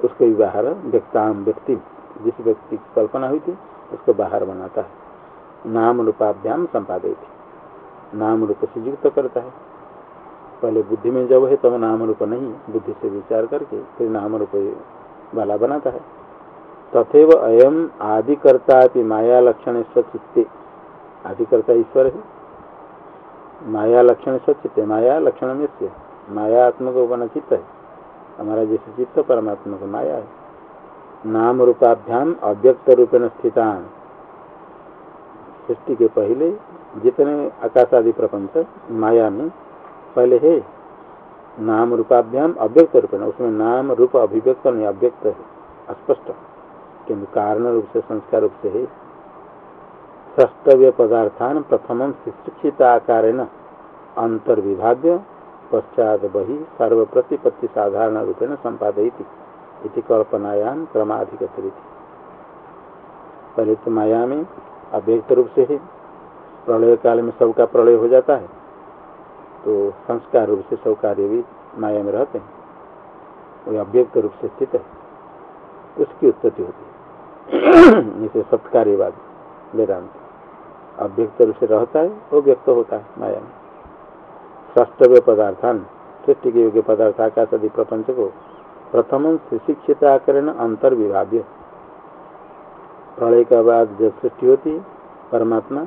उसको बाहर व्यक्ताम। व्यक्ति जिस व्यक्ति की कल्पना हुई थी, उसको बाहर बनाता है। नाम रूपाभ्याम संपादित नाम रूप से युक्त करता है। पहले बुद्धि में जब है, तब तो नाम रूप नहीं, बुद्धि से विचार करके फिर नाम रूप वाला बनाता है। तथेव अयम आदिकर्ता माया लक्षण स्वचित्ते। आदिकर्ता ईश्वर है। माया लक्षण स्वचित्ते, माया लक्षण में से आत्मक बना चित्त है। हमारा जैसे चित्त परमात्मा का माया है। नाम रूपाभ्याम अव्यक्त रूपेण स्थितान। सृष्टि के पहले जितने आकाश आदि प्रपंच माया में, पहले है। नाम रूपाभ्याम अव्यक्त रूपेण, उसमें नाम रूप अभिव्यक्त नहीं, अव्यक्त है, अस्पष्ट। किंतु कारण रूप से, संस्कार रूप से है। ष्टव्य पदार्थान प्रथम शिक्षित आकार पश्चात बही सर्व प्रतिपत्ति साधारण रूपेण संपादित इति कल्पनायाम क्रमाधिकतरी पहले तो माया में अव्यक्त रूप से है प्रलय काल में सबका प्रलय हो जाता है तो संस्कार रूप से सब कार्य भी माया में रहते हैं। वो अव्यक्त रूप से स्थित है, उसकी उत्पत्ति होती है। *clears throat* इसे सत्कार्यवाद वेदांत। अव्यक्त रूप से रहता है वो व्यक्त होता है माया में। ष्टव्य पदार्थान, सृष्टि के योग्य पदार्थ आकाश आदि प्रपंच को प्रथम सुशिक्षित आकरण अंतर्विभाग्य प्रलय के बाद जब सृष्टि होती है परमात्मा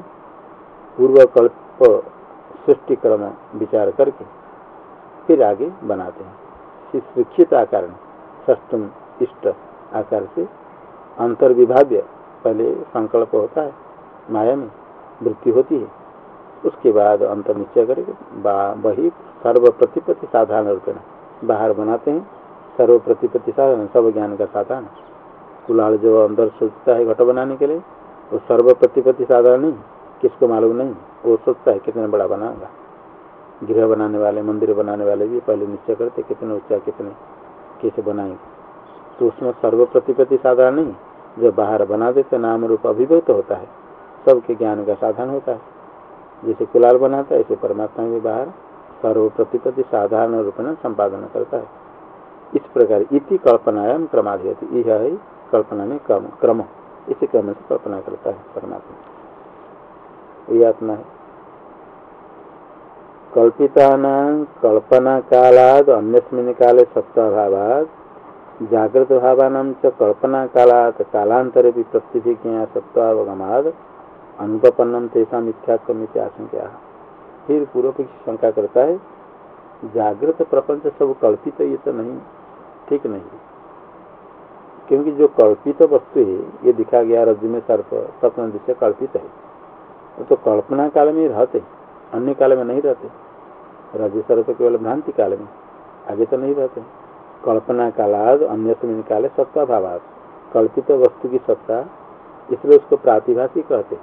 पूर्वकल्प सृष्टि क्रम विचार करके फिर आगे बनाते हैं। शिक्षित आकार ष्टम इष्ट आकार से अंतर्विभाव्य पहले संकल्प होता है, माया में वृत्ति होती है। उसके बाद अंतर निश्चय करेंगे वही सर्व प्रतिपत्ति साधारण रूप बाहर बनाते हैं। सर्व प्रतिपत्ति साधन सब ज्ञान का साधन कुलाल जो अंदर सोचता है घट बनाने के लिए, वो सर्व प्रतिपत्ति साधन नहीं, किसको मालूम नहीं, वो सोचता है कितने बड़ा बनाऊँगा। गृह बनाने वाले, मंदिर बनाने वाले भी पहले निश्चय करते कितने ऊँचा, कितने कैसे बनाएँगे। तो उसमें सर्व प्रतिपत्ति साधारण नहीं, जब बाहर बना देते नाम रूप अभिव्यक्त होता है, सबके ज्ञान का साधन होता है। जैसे कुलाल बनाता है, ऐसे परमात्मा भी बाहर सर्व प्रतिपत्ति साधारण रूप में संपादन करता है। इस प्रकार इति कल्पनायाम क्रमाधिपति यह है कल्पना में क्रम क्रम। इसी क्रम से कल्पना करता है परमात्मा। ये आत्मा है। कल्पिता कल्पना कालाद अन्यस्मिन काले सत्वाभावाद जागृत भावान च कल्पना कालात कालांतरे भी प्रत्यभिज्ञा सत्वावगमाद अनुपन्नम तेषा मिथ्यात्म आशंका फिर पूर्व पक्ष शंका करता है, जागृत प्रपंच सब कल्पित ये तो नहीं। ठीक नहीं क्योंकि जो कल्पित वस्तु है, ये दिखा गया रज्जु में सर्प, स्वप्न दृश्य कल्पित है। तो कल्पना काल में रहते अन्य काल में नहीं रहते। रज्जु सर्प केवल भ्रांति काल में, आगे तो नहीं रहते। कल्पना कालाद, अन्य काले सत्ताभावाद कल्पित वस्तु की सत्ता, इसलिए उसको प्रातिभाषी कहते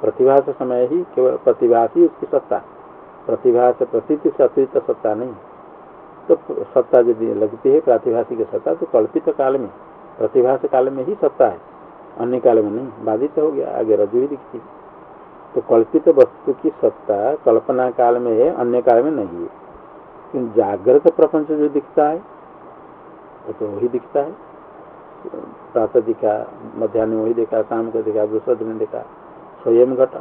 प्रतिभाष समय ही केवल प्रतिभाषी उसकी सत्ता। प्रतिभाष प्रतीति से अतिरिक्त सत्ता नहीं। तो सत्ता यदि लगती है प्रातिभाषिक सत्ता तो कल्पित काल में प्रतिभाष काल में ही सत्ता है। अन्य काल में नहीं, बाधित हो गया, आगे रजु ही दिखती तो कल्पित वस्तु की सत्ता कल्पना काल में है, अन्य काल में नहीं है। जागृत प्रपंच जो दिखता है, वो तो वही दिखता है। प्रातः दिखा, मध्यान्ह वही देखा, शाम को देखा दूसरा दिन देखा, स्वयं घटा,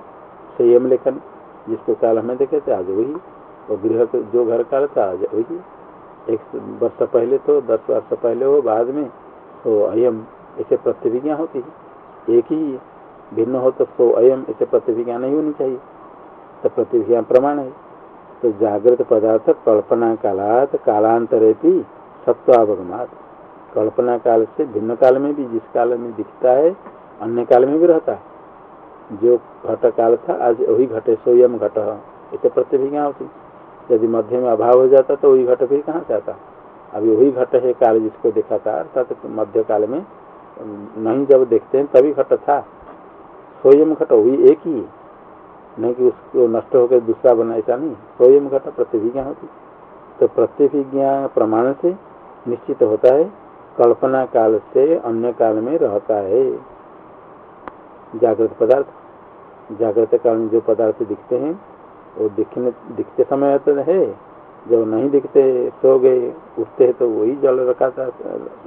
स्वयं लेखन, जिसको काल हमें देखे थे, आज वही। और गृह जो घर काल था, आज वही। एक वर्ष पहले तो दस वर्ष पहले हो, बाद में तो अयम ऐसे प्रतिभिज्ञा होती है। एक ही भिन्न हो तो सो अयम ऐसे प्रतिभिज्ञा नहीं होनी चाहिए। तो प्रतिभिज्ञा प्रमाण है। तो जागृत पदार्थ कल्पना कालात कालांतर भी सत्वावगमात। कल्पना काल से भिन्न काल में भी, जिस काल में दिखता है, अन्य काल में भी रहता है। जो घट काल था, आज वही घटे, सोयम घट, इसे प्रतिभिज्ञा होती यदि मध्य में अभाव हो जाता तो वही घट फिर कहाँ से आता? अभी वही घट है काल जिसको देखा था, अर्थात तो मध्य काल में, नहीं जब देखते हैं तभी घट था। स्वयं घट वही एक ही। नहीं कि उसको नष्ट होकर दूसरा बना, ऐसा नहीं। स्वयं घट प्रतिभिज्ञा होती। तो प्रतिभिज्ञा प्रमाण से निश्चित होता है, कल्पना काल से अन्य काल में रहता है। जागृत पदार्थ। जागृत काल में जो पदार्थ दिखते हैं वो दिखने, दिखते समय तो है जब नहीं दिखते, सो गए, उठते हैं तो वही जल रखा था,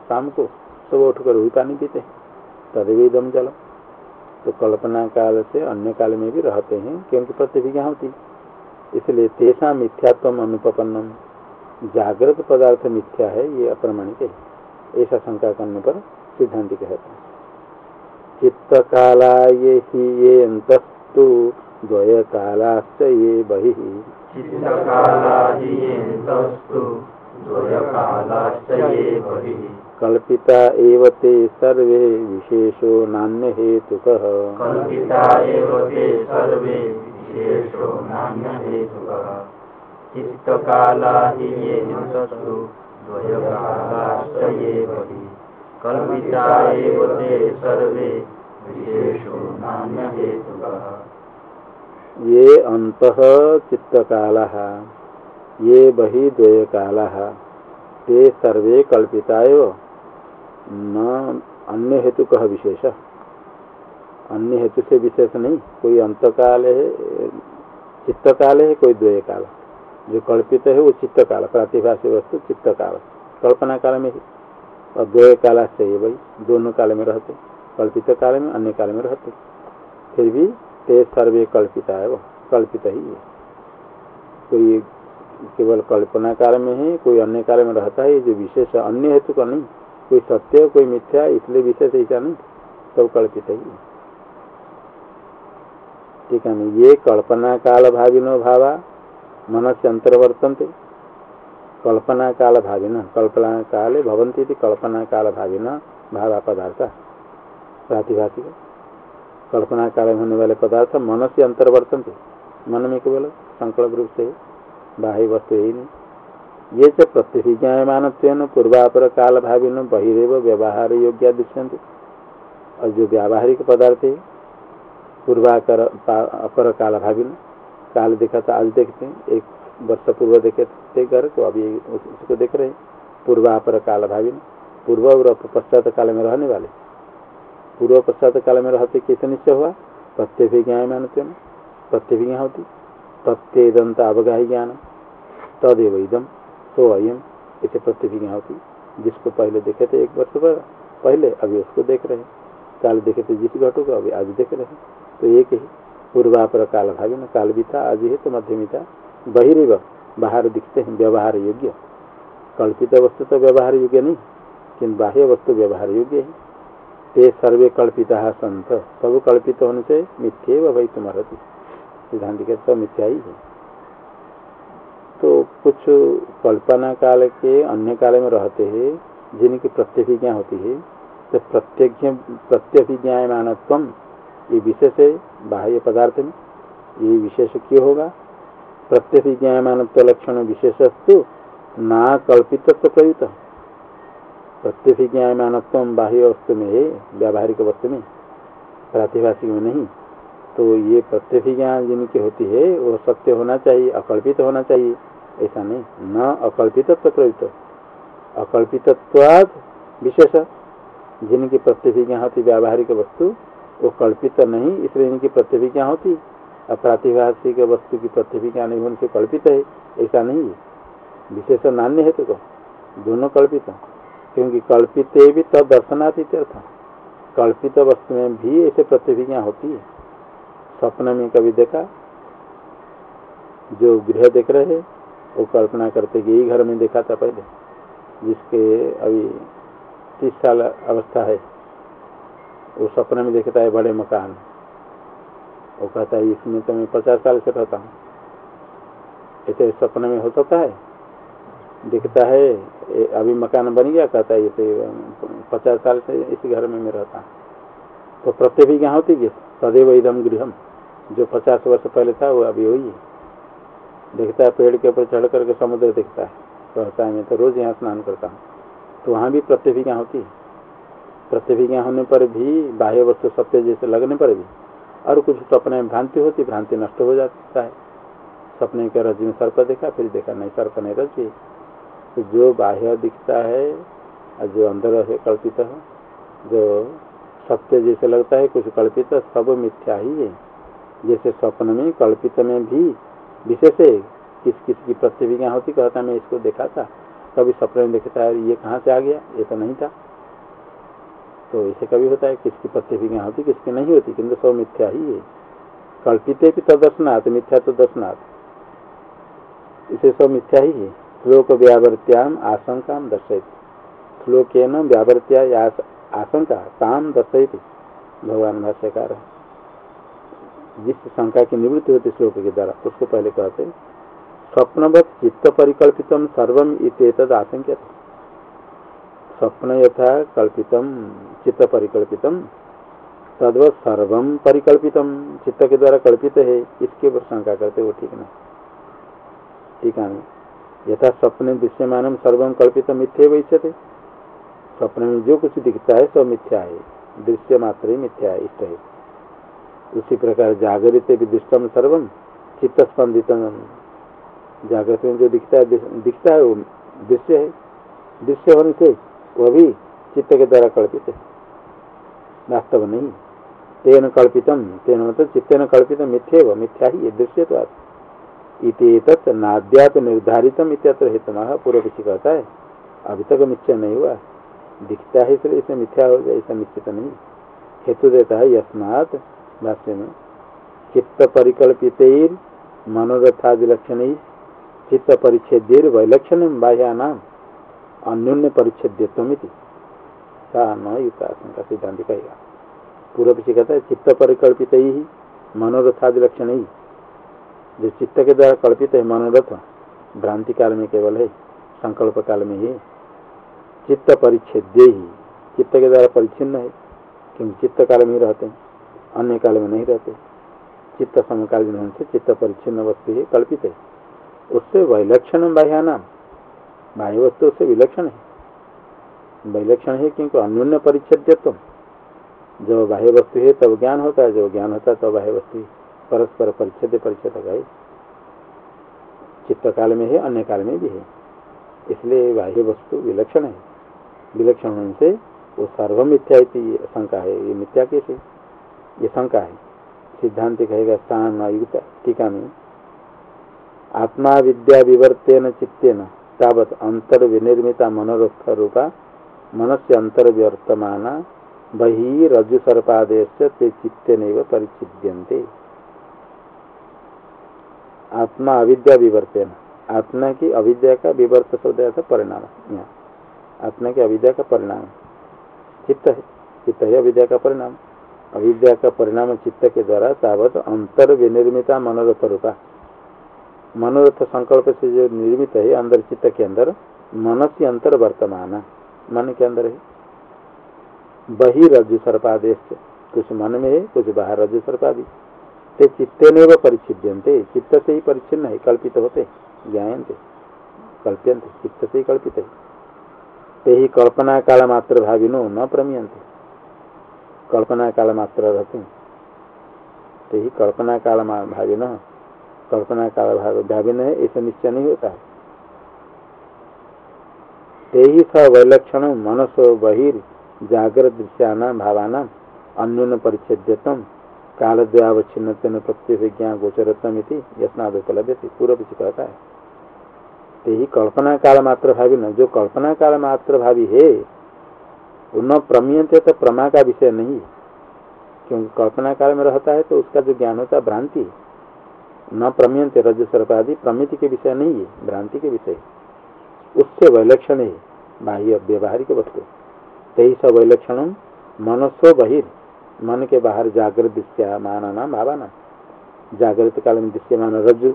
शाम को सब उठ कर वही पानी पीते तदवी दम जल। तो कल्पना काल से अन्य काल में भी रहते हैं, क्योंकि प्रतिभिज्ञा होती इसलिए तेसा मिथ्यात्व अनुपन्नम जागृत पदार्थ मिथ्या है, ये अप्रमाणिक है। ऐसा शंका करने पर सिद्धांत कहते हैं। चित्त काला ये ही ये अंतस्तु द्वय कालाश्च ये बहि। कल्पिता एव ते सर्वे विशेषो नान्य हेतुक कल्पिता एव ते सर्वे विशेषो नान्य हेतुकः ये अंत चित्त काल ये बहि द्वय काल ते सर्वे कल्पिता न अन्य हेतु कह विशेष। अन्य हेतु से विशेष नहीं, कोई अंत काल है चित्त काल है, कोई द्वय काल जो कल्पित है वो चित्त काल प्रातिभाषी वस्तु चित्त काल कल्पना काल में और द्वय काल चाहिए भाई, दोनों काल में रहते, कल्पित काल में, अन्य काल में रहते। फिर भी ते सर्वे कल्पिता है वो कल्पित ही है। कोई केवल कल्पना काल में है, कोई अन्य काल में रहता है, जो विशेष अन्य हेतु का नहीं। कोई सत्य, कोई मिथ्या, इसलिए विशेष ऐसा नहीं, सब कल्पित ही है। ठीक है ये कल्पना काल भाविनो भावा मन से अंतर्वर्तनते। कल्पना काल भाविन कल्पना काले भवंती कल्पना काल भाविन भावा पदार्थ, प्रातिभाषिक। कल्पना काल में होने वाले पदार्थ मन से अंतर्वर्तन थे। मन में केवल संकल्प रूप से बाह्य वस्तु ही नहीं। ये च प्रतिभिज्ञायमान पूर्वापर काल भाविन बहिरेव व्यवहार योग्य दृश्यंते और जो व्यावहारिक पदार्थ है, पूर्वाकर अपर काल भाविन काल देखा था आज देखते हैं, एक वर्ष पूर्व देखे थे घर को, अभी उसको देख रहे हैं। पूर्वापर काल भाविन पूर्व और पश्चात काल में रहने वाले। पूर्व पश्चात काल में रहते कैसे निश्चय हुआ? प्रत्यभिज्ञा मानते हैं प्रत्यभिज्ञा होती। प्रत्येदंत अवगाही ज्ञान, तदेव इदम तो अयम इसे प्रत्यभिज्ञा होती। जिसको पहले देखे थे एक वर्ष पर, पहले अभी उसको देख रहे हैं। काल देखे थे जिस घटो को अभी आज देख रहे हैं। तो एक ही, पूर्वापर काल भावी न काल भी था, आज है तो मध्यमिता बहिर्व, बाहर दिखते हैं, व्यवहार योग्य। कल्पित वस्तु तो व्यवहार योग्य नहीं किन्तु बाह्य वस्तु व्यवहार योग्य है। ते सर्वे कल्पिता संत सब कल्पित होने से मिथ्ये वही तुम्हारती सिद्धांत के सब मिथ्या ही है। तो कुछ कल्पना काल के अन्य काल में रहते हैं, जिनकी प्रत्यभिज्ञा होती है तो प्रत्यज्ञ प्रत्यभिज्ञायमानत्व ये विशेष है बाह्य पदार्थ में। ये विशेष क्यों होगा? प्रत्यभिज्ञायमानत्व लक्षण विशेषस्तु ना कल्पित प्रयुक्त प्रत्यभिज्ञायमानत्व बाह्य वस्तु में है व्यावहारिक वस्तु में प्रातिभाषिक में नहीं। तो ये प्रत्यभिज्ञा जिनकी होती है, वो सत्य होना चाहिए, अकल्पित होना चाहिए, ऐसा नहीं। न अकल्पित प्रयुक्त अकल्पित विशेष। जिनकी प्रतिभिज्ञा होती व्यावहारिक वस्तु वो कल्पित नहीं, इसलिए इनकी प्रतिभिज्ञा होती। और प्रातिभाषिक वस्तु की प्रतिभिज्ञा नहीं होने से कल्पित है, ऐसा नहीं है। विशेष नान्य है तो दोनों कल्पित क्योंकि कल्पित भी तब दर्शनातीत कल्पित वस्तु में भी ऐसे प्रतिभिज्ञा होती है। स्वप्न में कभी देखा? जो गृह देख रहे हैं वो कल्पना करते कि यही घर में देखा था पहले, जिसके अभी तीस साल अवस्था है। वो सपने में देखता है बड़े मकान। वो कहता है, इसमें तो मैं पचास साल से रहता हूँ। ऐसे सपने में हो सकता है दिखता है अभी मकान बन गया, कहता है, ये तो पचास साल से इसी घर में मैं रहता तो क्या होती है सदैव इधम गृहम, जो पचास वर्ष पहले था, वो अभी वही है। देखता है, पेड़ के ऊपर चढ़ करके समुद्र दिखता है कहता है मैं तो रोज यहाँ स्नान करता हूँ। तो वहाँ भी प्रत्यभिज्ञा होती है। प्रत्यभिज्ञा होने पर भी, बाह्य वस्तु सत्य जैसे लगने पर भी, और कुछ सपने में भ्रांति होती, भ्रांति नष्ट हो जाता है। सपने के रज में सर्प देखा, फिर देखा, नहीं, सर्प नहीं रज तो जो बाह्य दिखता है, और जो अंदर है कल्पित है, जो सत्य जैसे लगता है, कुछ कल्पित, सब मिथ्या ही है। जैसे स्वप्न में, कल्पित में भी, विशेष है, किस किस की प्रतिभिज्ञा होती, कहता मैं इसको देखा था। कभी सपने में देखता है, ये कहाँ से आ गया? ये तो नहीं था। तो ऐसे कभी होता है, किसकी प्रतिभिज्ञा होती, किसकी नहीं होती, किंतु सब मिथ्या ही है। कल्पित भी तदर्शनाथ मिथ्या तो दर्शनाथ इसे सब मिथ्या ही है। श्लोक व्यावृत्याम आशंका दर्शित श्लोक न व्यावृत्या आशंका ताम दर्शयती। भगवान भाष्यकार। जिस शंका की निवृत्ति होती श्लोक के द्वारा, उसको पहले कहते, स्वप्नवत चित्त परिकल्पित सर्वम इतद आशंक्य स्वप्न यथा कल्पित चित्त परिकल्पित तद्व सर्व परिकल्पित। चित्त के द्वारा कल्पित है, इसके ऊपर शंका करते वो ठीक नहीं ठीक है यथा स्वप्न दृश्यमान सर्वम कल्पित मिथ्य वैसे स्वप्न में जो कुछ दिखता है, सब मिथ्या है। दृश्य मात्र ही मिथ्या है, इष्ट है। उसी प्रकार जागृत विदिष्टम सर्वम चित्त स्पंदित जागृत में जो दिखता है दिखता है वो दृश्य है। दृश्य होने से वह भी चित्त के द्वारा कल्पित है। वास्तव नहीं। तेन कल्पितम तेन मतलब चित्तेन कल्पित, मिथ्य मिथ्या ही दृश्य तो इत नाद्यात निर्धारितम इत्यत्र हेतु पूर्व पीछे कहता है अभी तक निश्चय नहीं हुआ दिखता है इसलिए इसे मिथ्या हो जाए ऐसा निश्चित नहीं। हेतु देता है, यस्मात भाष्य में चित्त परिकल्पित मनोरथादि लक्षण चित्त परिच्छेद वैलक्षण बाह्यानाम अन्योन्य परिच्छेद्यमिति न युक्ता सिद्धांत कहेगा। पूर्व पीछे कहता है चित्त परिकल्पित ही मनोरथादि लक्षण ही जो चित्त के द्वारा कल्पित है मनोरथ, भ्रांति काल में केवल है, संकल्प काल में ही चित्त परिच्छेद्य ही, चित्त के द्वारा परिच्छिन्न है, क्योंकि चित्त काल में ही रहते हैं, अन्य काल में नहीं रहते। चित्त समकालीन होने से चित्त परिच्छिन्न वस्तु ही कल्पित है। उससे वैलक्षण बाह्या नाम बाह्य वस्तु उससे विलक्षण है। वैलक्षण है क्योंकि अन्य परिच्छेद्यत्व। जब बाह्य वस्तु है, तब ज्ञान होता है जब ज्ञान होता है, तब बाह्य वस्तु परस्पर परिच्छेद परिच्छेद है। चित्त काल में है, अन्य काल में भी है। इसलिए बाह्य वस्तु विलक्षण है। विलक्षण होने से वो सर्व मिथ्या शंका है। ये मिथ्या कैसे? ये शंका है। सिद्धांत कहेगा, स्थान युक्त टीका में, आत्मा विद्या विवर्तेन चित्तेन, तावत अंतर विनिर्मिता मनोरथ रूपा मन से अंतर वर्तमान बही रजु सर्पादेश चित्ते नहीं परिचिद्यंते आत्मा अविद्या विवर्तेन आत्मा की अविद्या का विवर्त शब्द परिणाम आत्मा की अविद्या का परिणाम चित्त है। चित्त है अविद्या का परिणाम अविद्या का परिणाम चित्त के द्वारा तावत अंतर विनिर्मिता मनोरथ रूपा। मनोरथ संकल्प से जो निर्मित है, अंदर चित्त के अंदर मन से अंतर वर्तमान मन के अंदर है। बही रज्जु सर्पादेश कुछ मन में है, कुछ बाहर रज्जु सर्पादि ते चित्ते ने वो चित्त से ही परिच्छिन्न है कल्पित होते ज्ञाते कल्प्यंते चित्त से ही कल्पित। है ते ही कल्पना काल मात्र भाविनो न प्रमीयते कल्पना काल मात्र रहते तो ही कल्पना काल भावी न कल्पना काल भावी न है ऐसा निश्चय नहीं होता। है ते ही था वैलक्षण मनसो बहिर् जागृत दृश्याना भावाना अन्य परिच्छेद्यतम काल द्वावच्छिन्न प्रत्यभिज्ञा गोचरतम यस्नाद उपलब्ध पूर्व कुछ कहता है। ही कल्पना काल मात्र भावी न जो कल्पना काल मात्र भावी है न प्रमीयते तो प्रमा का विषय नहीं। क्योंकि कल्पना काल में रहता है तो उसका जो ज्ञान होता है, भ्रांति। न प्रमियंत रज सर्प आदि प्रमिति के विषय नहीं है, भ्रांति के विषय। उससे वैलक्षण है, बाह्य व्यवहारिक वस्तु। तेईस वैलक्षण मनस्व बहिर्। मन के बाहर जागृत दृश्यमान नाम भावना। जागृत काल में दृश्यमान रज्जु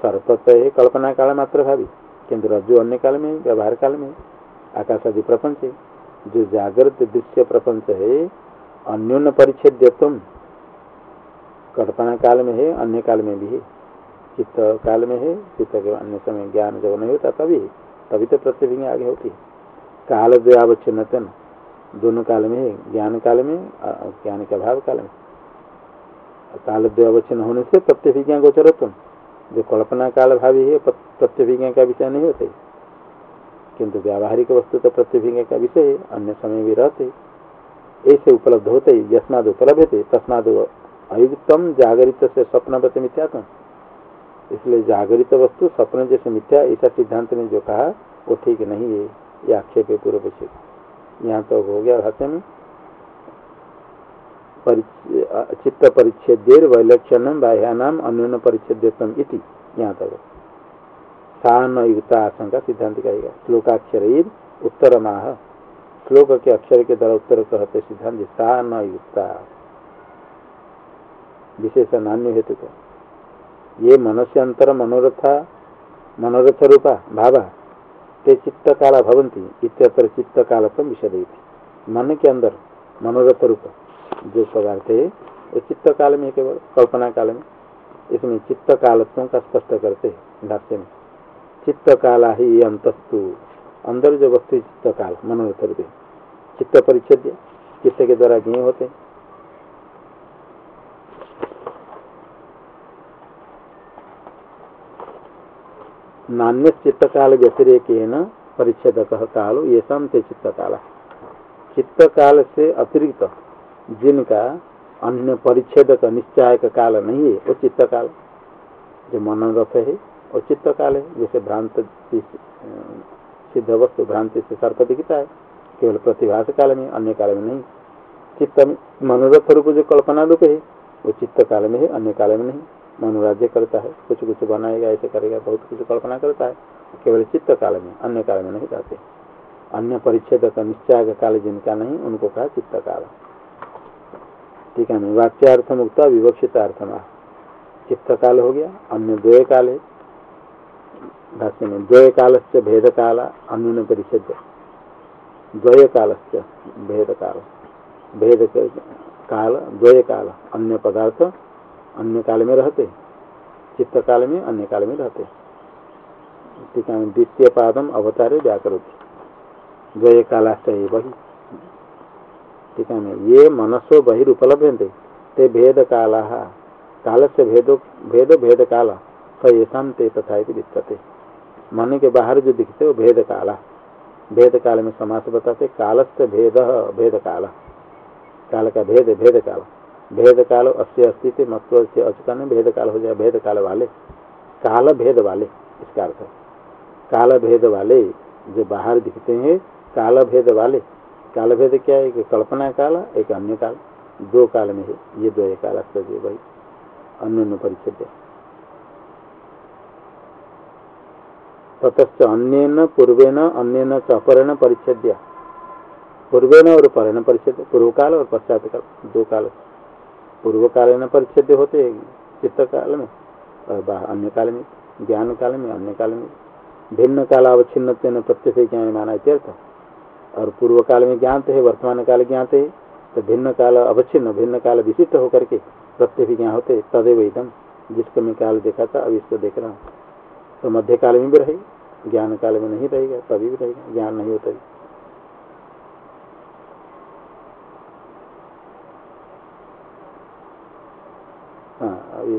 सर्प तो है कल्पना काल मात्र भावी, किंतु रज्जु अन्य काल में, व्यवहार काल में आकाश आदि प्रपंच, जो जागृत दृश्य प्रपंच है अन्योन परिच्छेद तुम कल्पना काल में है, अन्य काल में भी है। चित्त काल में है, चित्त के अन्य समय ज्ञान जब नहीं होता, तभी तभी तो प्रतिभिज्ञा आगे होती है। काल द्वयावच्छिन्न दोनों काल में, ज्ञान काल में ज्ञान के अभाव काल में। काल द्वयावच्छिन्न होने से प्रत्यभिज्ञा गोचरत्व। जो कल्पना काल भावी है प्रत्यभिज्ञा का विषय नहीं होते। किंतु व्यावहारिक वस्तु तो प्रत्यभिज्ञा का विषय है, अन्य समय भी रहते। ऐसे उपलब्ध होते, यस्माद उपलब्ध थे तस्माद अयुक्तम जागरित से स्वप्नवत मिथ्यात्म इसलिए जागृत वस्तु, स्वप्न जैसे मिथ्या, ऐसा सिद्धांत ने जो कहा, वो ठीक नहीं है, ये आक्षेप है पूर्व पक्ष यहाँ तो हो गया भाष्य में चित्त परिच्छेद वैलक्षण बाह्यानाम अन्य परिच्छेद्यम इति यहाँ तक। सा युक्ता आशंका सिद्धांत कहेगा श्लोकाक्षर उत्तर माह श्लोक के अक्षर के द्वारा उत्तर कहते सिद्धांत सा न युक्ता विशेष नान्य हेतु का ये मनुष्य अंतर मनोरथा मनोरथ रूपा भावा ते चित्त काला भवंती इत्यत्र चित्त कालत्म विषय मन के अंदर मनोरथ रूप, जो पदार्थ है, वो चित्त काल में केवल कल्पना काल में, इसमें चित्त कालत्व का स्पष्ट करते हैं, भाष्य में। चित्त काला ही अंतस्तु, अंदर जो वस्तु चित्त काल मनोरथ रूप चित्त परिच्छेद चित्त के द्वारा ज्ञ होते हैं। नान्य चित्त काल व्यतिरेक परिच्छेद कालो ये काल चित्त काल से अतिरिक्त जिनका अन्य परिच्छेद का निश्चायक काल नहीं है, वो चित्त काल जो मनोरथ है, वो चित्त काल है, जैसे भ्रांत सिद्ध वस्तु भ्रांति से सर्प दिखता है, केवल प्रतिभास काल में, अन्य काल में नहीं। चित्त मनोरथ रूप जो कल्पना रूप है, वो चित्त काल में है, अन्य काल में नहीं। मनोराज्य करता है कुछ कुछ बनाएगा, ऐसे करेगा बहुत कुछ कल्पना करता है, केवल चित्त काल में, अन्य काल में नहीं रहते अन्य परिच्छेद का निश्चय का काल जिनका नहीं, उनको कहा चित्त काल। ठीक है वाक्यार्थ मुक्त विवक्षित अर्थमा चित्त काल हो गया, अन्य द्वय काल। है में, द्वय काल से भेद काल अन्य परिच्छेद। द्वय काल से भेद काल। भेद काल, द्वय काल, अन्य पदार्थ अन्य काल में रहते चित्त काल में अन्य काल में रहते ठीक है। द्वितीय पादम अवतारे व्याकृति द्वय कालाश्चय वही। ठीक है ये मनसो बहिरुपलभ्य ते भेद काला काल से भेदो, भेद भेद काला सयसा ते तथा वित्तते। मन के बाहर जो दिखते वो भेद काला भेद काल में समास बताते काल से भेद भेद काला काल का भेद भेद काला भेद काल अस्य अस्तित्व मत्व से अचुकान भेद काल हो जाए भेद काल वाले। काल भेद वाले, इसका अर्थ काल भेद वाले जो बाहर दिखते हैं, काल भेद वाले। काल भेद क्या है? एक कल्पना काल, एक अन्य काल। दो काल में है, ये दो एक काल भाई। अन्य परिच्छेद ततच अन्य पूर्वेण अन्य अपरण परिच्छेद पूर्वेण और परण परिच्छेद पूर्व काल और पश्चात काल दो काल। पूर्व काल में परिच्छेद होते चित्त काल में, और अन्य काल में, ज्ञान काल में, अन्य काल में, भिन्न काल अवच्छिन्न प्रत्यक्ष ज्ञान माना इत्यर्थ। और पूर्व काल में ज्ञात है, वर्तमान काल ज्ञात है तो भिन्न काल अवच्छिन्न, भिन्न काल विशिष्ट होकर के प्रत्यक्ष ज्ञान होते तदेव एकदम जिसको मैं काल देखा था अभी इसको देख रहा हूँ। तो मध्य काल में भी रहेगा ज्ञान काल में नहीं रहेगा, तभी भी रहेगा, ज्ञान नहीं होता हाँ अभी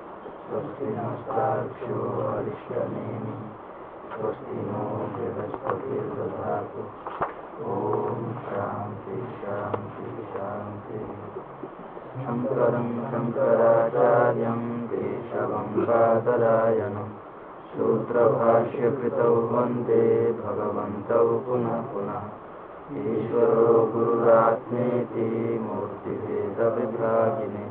स्वस्ति नस्ताक्षो अरिष्टनेमि स्वस्ति नो बृहस्पतिर्दधातु ॐ शान्ति शान्ति शान्ति। शङ्करं शङ्कराचार्यं केशवं बादरायणम् सूत्रभाष्यकृतौ वंदे भगवन्तौ पुनः पुनः। ईश्वरो गुरुरात्मेति मूर्तिभेदविभागिने।